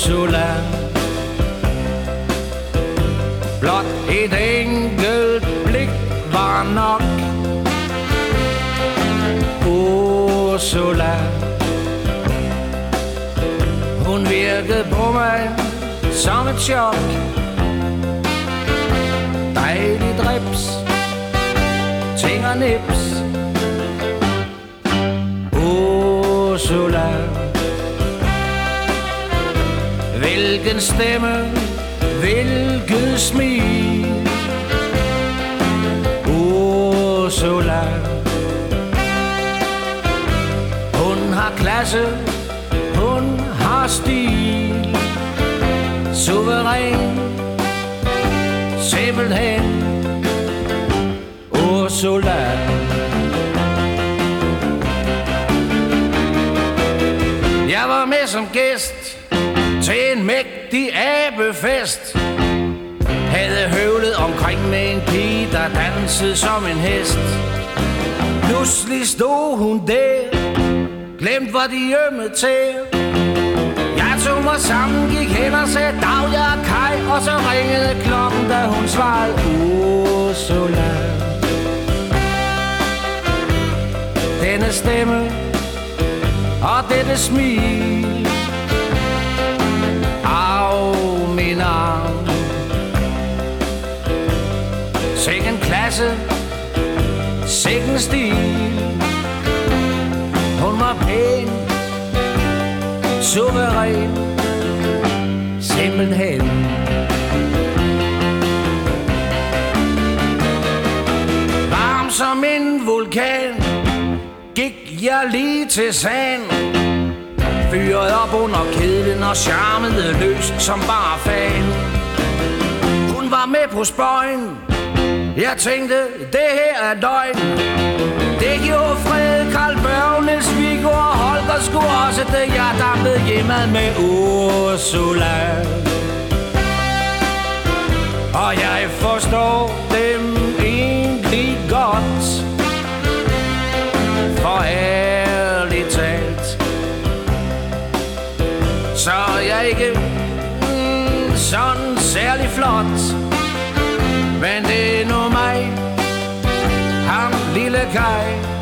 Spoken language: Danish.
Ursula Blot et enkelt blik var nok. Ursula Hun virkede på mig som et chok. Dejlig drips Ting og nips. Ursula Hvilken stemme Hvilket smil. Oh, Ursula Hun har klasse Hun har stil. Suveræn Simpelthen. Oh, Ursula Jeg var med som gæst til en mægtig abefest. Havde høvlet omkring med en pige, der dansede som en hest. Pludselig stod hun der, glemt var de ømme til. Jeg tog mig sammen, gik hen og sagde dag, jeg er Kai Og så ringede klokken, da hun svarede Ursula. Denne stemme og dette smil Sikken klasse. Sikken stil. Hun var pæn. Suveræn. Simpelthen. Varm som en vulkan. Gik jeg lige til sand. Fyret op under kedlen og charmede løs som bare fan. Hun var med på spøjen. Jeg tænkte, det her er løgn. Det gjorde Fred, Karl Børnes, Niels Viggo og Holger skulle også det Jeg dampede hjemad med Ursula. Og jeg forstår dem egentlig godt. For ærligt talt. Så er jeg ikke mm, sådan særlig flot. Men det er